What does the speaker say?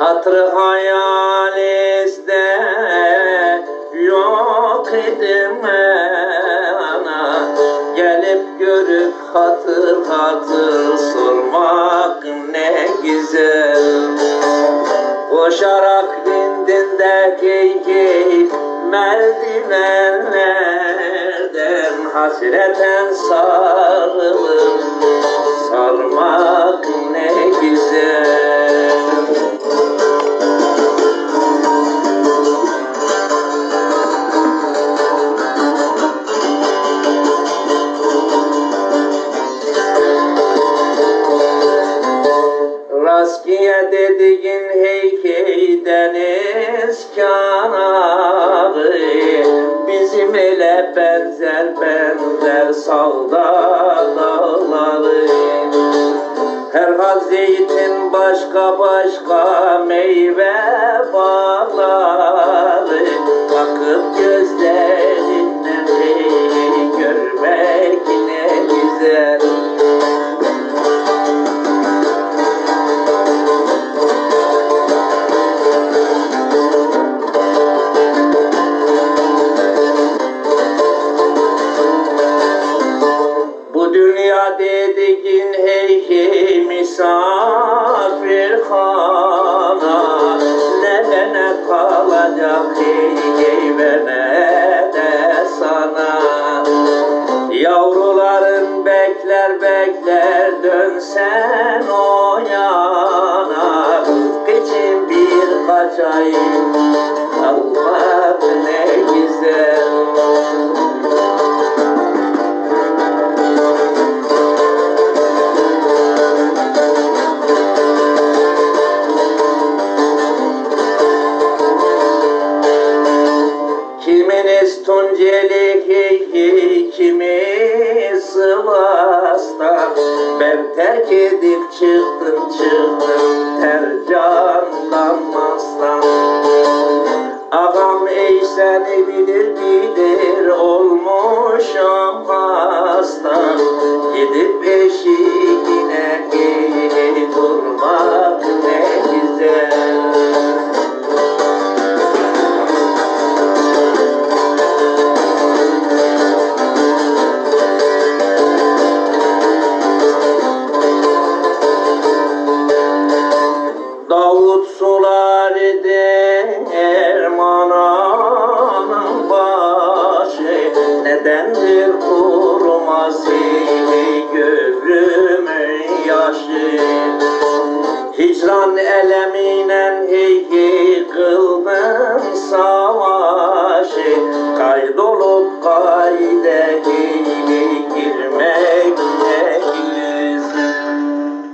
Hatır hayalinizde yok idim ana Gelip görüp hatır hatır sormak ne güzel. Koşarak dindinde gey gey merdivenlerden. Hasreten sarılır sarmak Raskiye dediğin heykeyden eskanarı Bizim ele benzer benzer savda dağları. Her zeytin başka başka meyve bağları Dediğin hey hey misafir hana Ne bana kalacak hey hey ve de sana. Yavruların bekler bekler dönsen o yana Geçin birkaç ay Kiminiz Tunceli hey hey kimi Sivas'ta Ben terk edip çıktım çıktım Tercanlanmazdan. Ağam ey seni bilir bilir olmuşam hasta Bulut sular başı. Nedendir kuruması gövrümün yaşı? Hicran eleminen hey, hey savaşı.